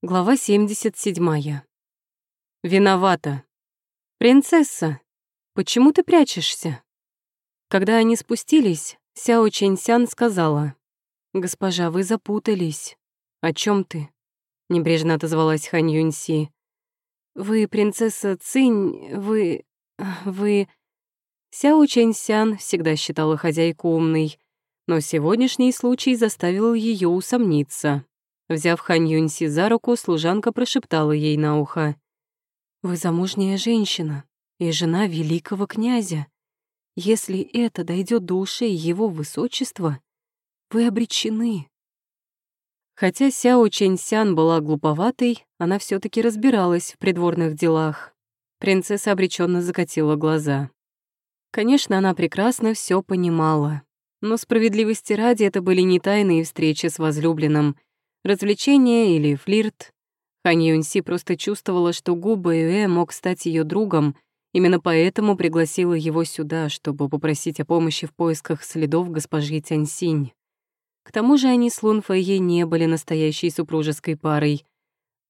Глава 77. Виновата. «Принцесса, почему ты прячешься?» Когда они спустились, Сяо Чэньсян сказала, «Госпожа, вы запутались. О чем ты?» Небрежно отозвалась Хань Юньси. «Вы принцесса Цинь, вы... вы...» Сяо Чэньсян всегда считала хозяйку умной, но сегодняшний случай заставил ее усомниться. Взяв Хань Юньси за руку, служанка прошептала ей на ухо. «Вы замужняя женщина и жена великого князя. Если это дойдет до ушей его высочества, вы обречены». Хотя Сяо Чэньсян была глуповатой, она все таки разбиралась в придворных делах. Принцесса обреченно закатила глаза. Конечно, она прекрасно все понимала. Но справедливости ради это были не тайные встречи с возлюбленным — Развлечение или флирт. Хань Юньси просто чувствовала, что Губа Юэ мог стать ее другом, именно поэтому пригласила его сюда, чтобы попросить о помощи в поисках следов госпожи Тяньсинь. К тому же они с Лун Фэйе не были настоящей супружеской парой.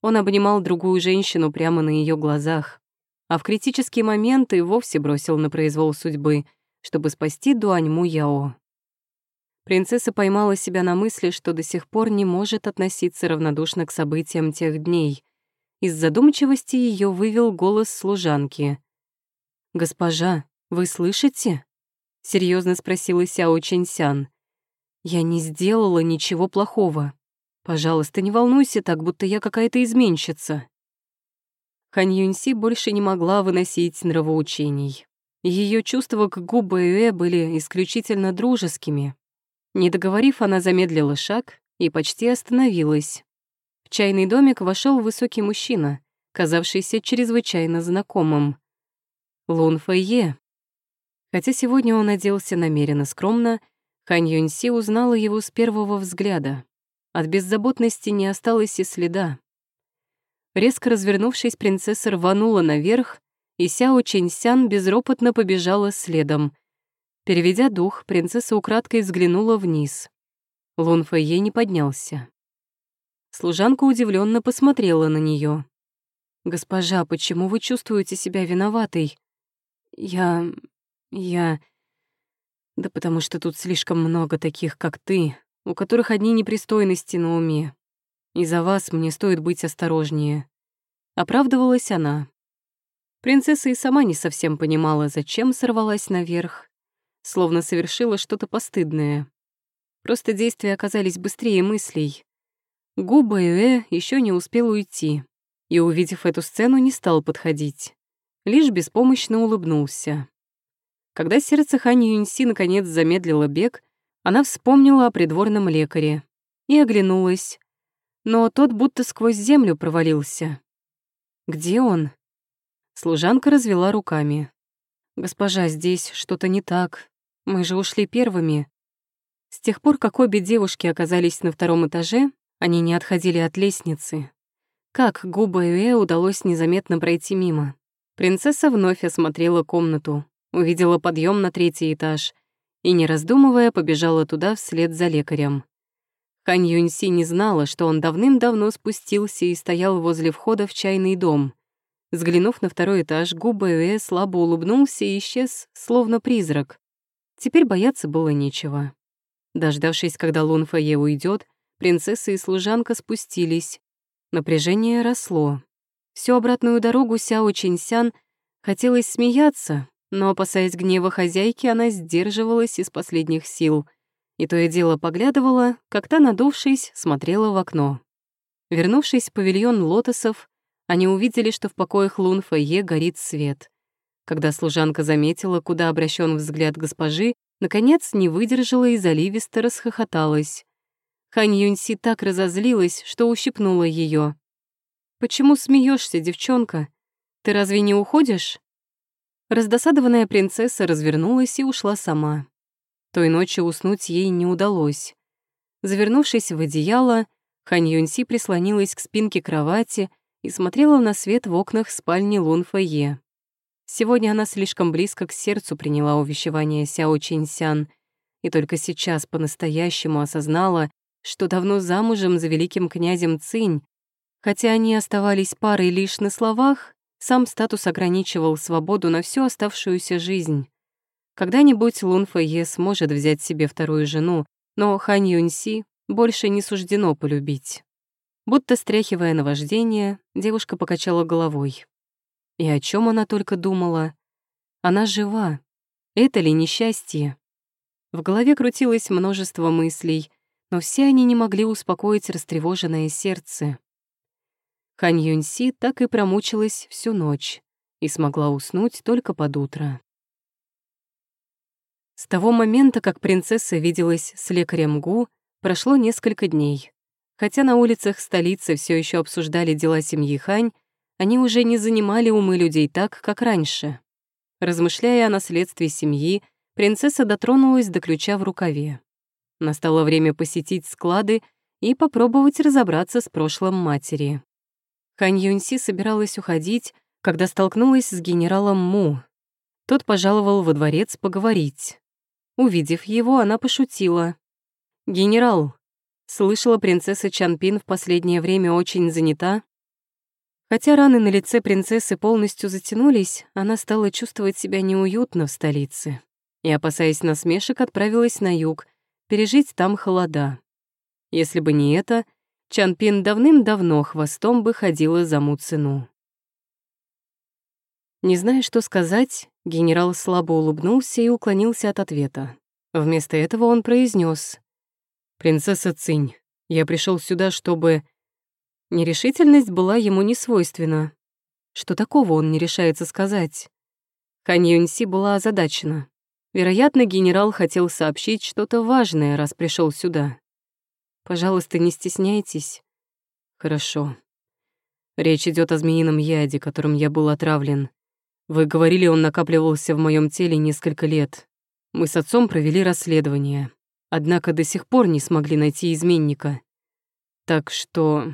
Он обнимал другую женщину прямо на ее глазах, а в критические моменты вовсе бросил на произвол судьбы, чтобы спасти Дуаньму Яо. Принцесса поймала себя на мысли, что до сих пор не может относиться равнодушно к событиям тех дней. Из задумчивости ее вывел голос служанки. «Госпожа, вы слышите?» — серьезно спросила Сяо Чэньсян. «Я не сделала ничего плохого. Пожалуйста, не волнуйся так, будто я какая-то изменщица». Хан Юньси больше не могла выносить нравоучений. Ее чувства к Гу были исключительно дружескими, не договорив, она замедлила шаг и почти остановилась. В чайный домик вошел высокий мужчина, казавшийся чрезвычайно знакомым. Лун Фэйе. Хотя сегодня он оделся намеренно скромно, Хань Юньси узнала его с первого взгляда. От беззаботности не осталось и следа. Резко развернувшись, принцесса рванула наверх, и Сяо Чэньсян безропотно побежала следом — Переведя дух, принцесса украдкой взглянула вниз. Лун Фэйе не поднялся. Служанка удивленно посмотрела на нее. «Госпожа, почему вы чувствуете себя виноватой?» «Я... я...» «Да потому что тут слишком много таких, как ты, у которых одни непристойности на уме. Из-за вас мне стоит быть осторожнее». Оправдывалась она. Принцесса и сама не совсем понимала, зачем сорвалась наверх, словно совершила что-то постыдное. Просто действия оказались быстрее мыслей. Губа Э еще не успел уйти, и, увидев эту сцену, не стал подходить. Лишь беспомощно улыбнулся. Когда сердце Хани Юньси наконец замедлило бег, она вспомнила о придворном лекаре и оглянулась. Но тот будто сквозь землю провалился. «Где он?» Служанка развела руками. «Госпожа, здесь что-то не так. Мы же ушли первыми. С тех пор, как обе девушки оказались на втором этаже, они не отходили от лестницы. Как Губа Юэ удалось незаметно пройти мимо? Принцесса вновь осмотрела комнату, увидела подъем на третий этаж и, не раздумывая, побежала туда вслед за лекарем. Хань Юньси не знала, что он давным-давно спустился и стоял возле входа в чайный дом. Взглянув на второй этаж, Губа Юэ слабо улыбнулся и исчез, словно призрак. Теперь бояться было нечего. Дождавшись, когда Лун Фэе уйдет, принцесса и служанка спустились. Напряжение росло. Всю обратную дорогу Сяо Чинсян хотелось смеяться, но, опасаясь гнева хозяйки, она сдерживалась из последних сил и то и дело поглядывала, как та, надувшись, смотрела в окно. Вернувшись в павильон лотосов, они увидели, что в покоях Лун Фэе горит свет. Когда служанка заметила, куда обращен взгляд госпожи, наконец не выдержала и заливисто расхохоталась. Хань Юньси так разозлилась, что ущипнула ее. «Почему смеешься, девчонка? Ты разве не уходишь?» Раздосадованная принцесса развернулась и ушла сама. Той ночью уснуть ей не удалось. Завернувшись в одеяло, Хань Юньси прислонилась к спинке кровати и смотрела на свет в окнах спальни Лун Фэйе. Сегодня она слишком близко к сердцу приняла увещевание Сяо Чинсян и только сейчас по-настоящему осознала, что давно замужем за великим князем Цинь, Хотя они оставались парой лишь на словах, сам статус ограничивал свободу на всю оставшуюся жизнь. Когда-нибудь Лун Фэйе сможет взять себе вторую жену, но Хань Юньси больше не суждено полюбить. Будто стряхивая наваждение, девушка покачала головой. И о чем она только думала? Она жива. Это ли несчастье? В голове крутилось множество мыслей, но все они не могли успокоить растревоженное сердце. Хань Юньси так и промучилась всю ночь и смогла уснуть только под утро. С того момента, как принцесса виделась с лекарем Гу, прошло несколько дней. Хотя на улицах столицы все еще обсуждали дела семьи Хань, они уже не занимали умы людей так, как раньше. Размышляя о наследстве семьи, принцесса дотронулась до ключа в рукаве. Настало время посетить склады и попробовать разобраться с прошлым матери. Хань Юньси собиралась уходить, когда столкнулась с генералом Му. Тот пожаловал во дворец поговорить. Увидев его, она пошутила. «Генерал, слышала, принцесса Чанпин в последнее время очень занята?» Хотя раны на лице принцессы полностью затянулись, она стала чувствовать себя неуютно в столице и, опасаясь насмешек, отправилась на юг, пережить там холода. Если бы не это, Чанпин давным-давно хвостом бы ходила за Муцину. Не зная, что сказать, генерал слабо улыбнулся и уклонился от ответа. Вместо этого он произнес: «Принцесса Цинь, я пришел сюда, чтобы...» Нерешительность была ему не свойственна. Что такого он не решается сказать? Хань была озадачена. Вероятно, генерал хотел сообщить что-то важное, раз пришел сюда. Пожалуйста, не стесняйтесь. Хорошо. Речь идет о змеином яде, которым я был отравлен. Вы говорили, он накапливался в моем теле несколько лет. Мы с отцом провели расследование, однако до сих пор не смогли найти изменника. Так что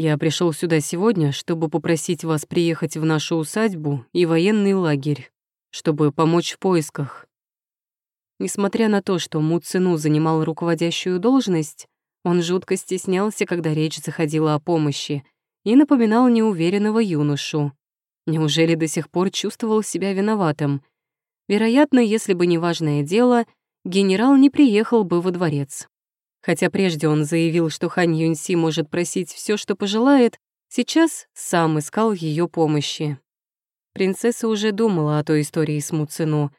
я пришел сюда сегодня, чтобы попросить вас приехать в нашу усадьбу и военный лагерь чтобы помочь в поисках. Несмотря на то, что Му Цину занимал руководящую должность, он жутко стеснялся, когда речь заходила о помощи, и напоминал неуверенного юношу. Неужели до сих пор чувствовал себя виноватым? Вероятно, если бы не важное дело, генерал не приехал бы во дворец. Хотя прежде он заявил, что Хань Юньси может просить все, что пожелает, сейчас сам искал ее помощи. Принцесса уже думала о той истории с Муцину.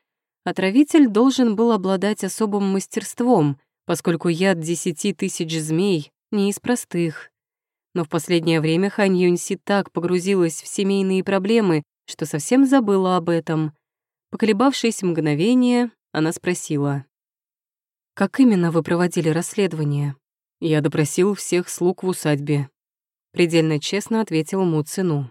Отравитель должен был обладать особым мастерством, поскольку яд десяти тысяч змей не из простых. Но в последнее время Хань Юньси так погрузилась в семейные проблемы, что совсем забыла об этом. Поколебавшись мгновение, она спросила. «Как именно вы проводили расследование?» «Я допросил всех слуг в усадьбе», — предельно честно ответил Му Цину.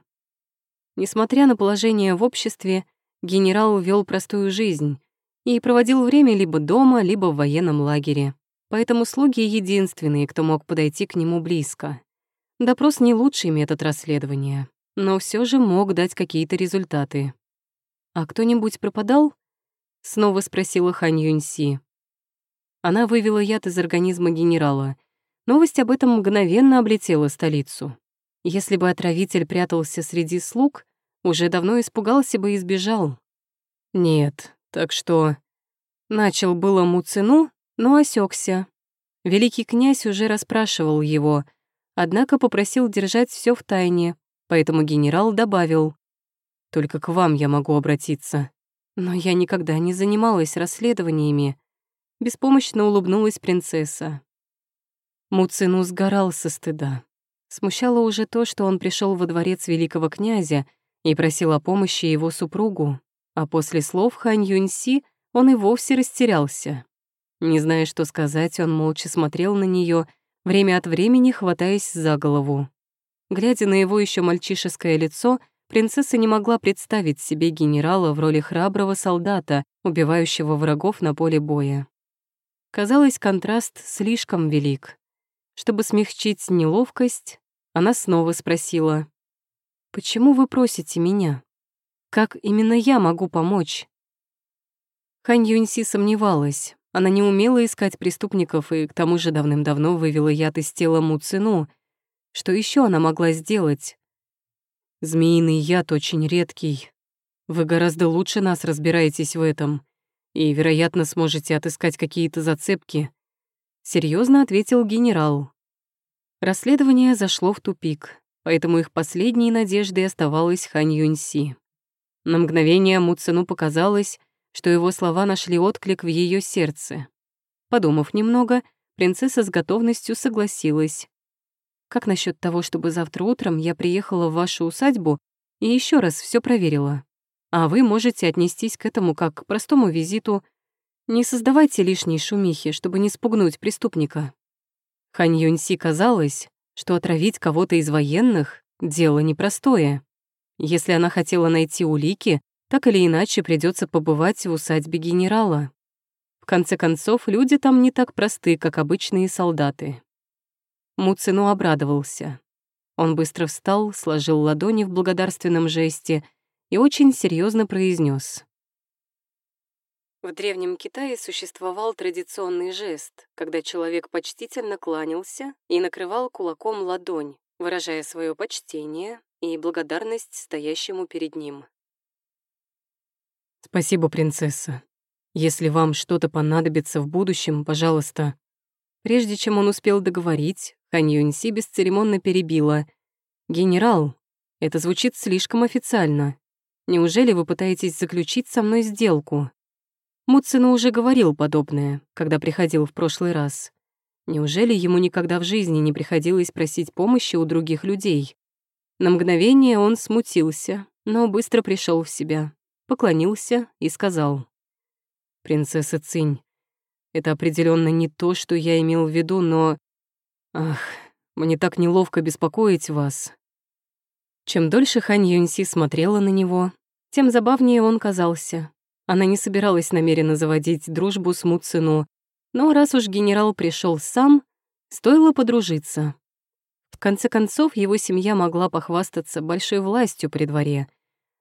Несмотря на положение в обществе, генерал вел простую жизнь и проводил время либо дома, либо в военном лагере. Поэтому слуги — единственные, кто мог подойти к нему близко. Допрос — не лучший метод расследования, но все же мог дать какие-то результаты. «А кто-нибудь пропадал?» — снова спросила Хань Юньси. Она вывела яд из организма генерала. Новость об этом мгновенно облетела столицу. Если бы отравитель прятался среди слуг, уже давно испугался бы и сбежал. Нет, так что... Начал было Муцину, но осекся. Великий князь уже расспрашивал его, однако попросил держать все в тайне, поэтому генерал добавил. «Только к вам я могу обратиться. Но я никогда не занималась расследованиями». Беспомощно улыбнулась принцесса. Муцину сгорал со стыда. Смущало уже то, что он пришел во дворец великого князя и просил о помощи его супругу, а после слов Хань Юньси он и вовсе растерялся. Не зная, что сказать, он молча смотрел на нее, время от времени хватаясь за голову. Глядя на его еще мальчишеское лицо, принцесса не могла представить себе генерала в роли храброго солдата, убивающего врагов на поле боя. Казалось, контраст слишком велик. Чтобы смягчить неловкость, она снова спросила, «Почему вы просите меня? Как именно я могу помочь?» Хань Юньси сомневалась. Она не умела искать преступников и к тому же давным-давно вывела яд из тела Му Цину. Что еще она могла сделать? Змеиный яд очень редкий. Вы гораздо лучше нас разбираетесь в этом и, вероятно, сможете отыскать какие-то зацепки. Серьезно ответил генерал. Расследование зашло в тупик, поэтому их последней надеждой оставалась Хань Юньси. На мгновение Муцину показалось, что его слова нашли отклик в ее сердце. Подумав немного, принцесса с готовностью согласилась. «Как насчет того, чтобы завтра утром я приехала в вашу усадьбу и еще раз все проверила? А вы можете отнестись к этому как к простому визиту. Не создавайте лишней шумихи, чтобы не спугнуть преступника». Хань Юньси казалось, что отравить кого-то из военных — дело непростое. Если она хотела найти улики, так или иначе придется побывать в усадьбе генерала. В конце концов, люди там не так просты, как обычные солдаты. Муцину обрадовался. Он быстро встал, сложил ладони в благодарственном жесте и очень серьезно произнес: В Древнем Китае существовал традиционный жест, когда человек почтительно кланялся и накрывал кулаком ладонь, выражая свое почтение и благодарность стоящему перед ним. «Спасибо, принцесса», если вам что-то понадобится в будущем, пожалуйста». Прежде чем он успел договорить, Хан Юньси бесцеремонно перебила. «Генерал, это звучит слишком официально. Неужели вы пытаетесь заключить со мной сделку?» Муцину уже говорил подобное, когда приходил в прошлый раз. Неужели ему никогда в жизни не приходилось просить помощи у других людей? На мгновение он смутился, но быстро пришел в себя, поклонился и сказал. «Принцесса Цинь, это определенно не то, что я имел в виду, но... Ах, мне так неловко беспокоить вас». Чем дольше Хань Юньси смотрела на него, тем забавнее он казался. Она не собиралась намеренно заводить дружбу с Муцину, но раз уж генерал пришел сам, стоило подружиться. В конце концов, его семья могла похвастаться большой властью при дворе.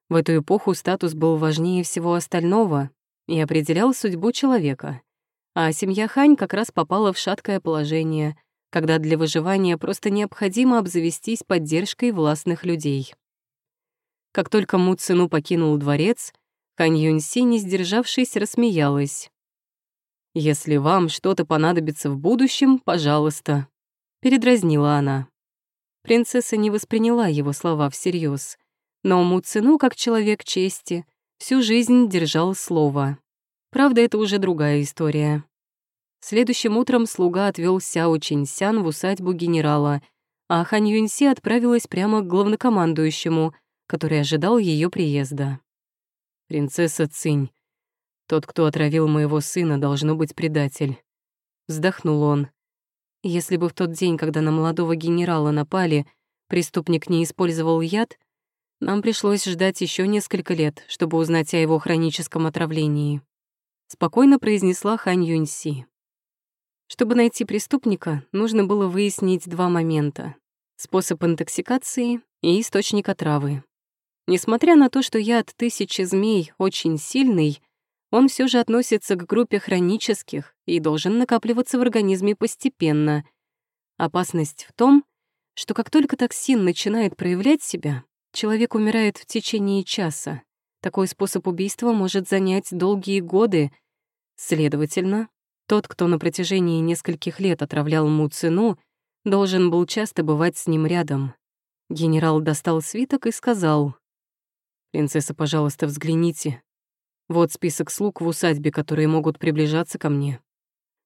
В эту эпоху статус был важнее всего остального, и определял судьбу человека. А семья Хань как раз попала в шаткое положение, когда для выживания просто необходимо обзавестись поддержкой властных людей. Как только Му Цину покинул дворец, Хань Юньси, не сдержавшись, рассмеялась. «Если вам что-то понадобится в будущем, пожалуйста», — передразнила она. Принцесса не восприняла его слова всерьез, но Му Цину, как человек чести, всю жизнь держал слово. Правда, это уже другая история. Следующим утром слуга отвел Сяо Чинсян в усадьбу генерала, а Хань Юньси отправилась прямо к главнокомандующему, который ожидал ее приезда. «Принцесса Цинь, тот, кто отравил моего сына, должно быть предатель». Вздохнул он. Если бы в тот день, когда на молодого генерала напали, преступник не использовал яд, нам пришлось ждать еще несколько лет, чтобы узнать о его хроническом отравлении. Спокойно произнесла Хань Юньси. Чтобы найти преступника, нужно было выяснить два момента — способ интоксикации и источник отравы. Несмотря на то, что яд тысячи змей очень сильный, он все же относится к группе хронических и должен накапливаться в организме постепенно. Опасность в том, что как только токсин начинает проявлять себя, Человек умирает в течение часа. Такой способ убийства может занять долгие годы. Следовательно, тот, кто на протяжении нескольких лет отравлял Муцину, должен был часто бывать с ним рядом. Генерал достал свиток и сказал, «Принцесса, пожалуйста, взгляните. Вот список слуг в усадьбе, которые могут приближаться ко мне.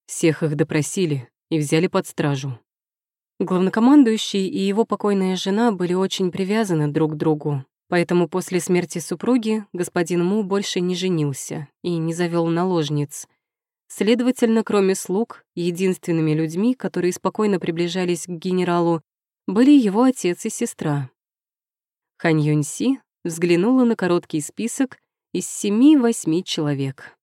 Всех их допросили и взяли под стражу. Главнокомандующий и его покойная жена были очень привязаны друг к другу, поэтому после смерти супруги господин Му больше не женился и не завел наложниц. Следовательно, кроме слуг, единственными людьми, которые спокойно приближались к генералу, были его отец и сестра. Хань Юньси взглянула на короткий список из семи-восьми человек.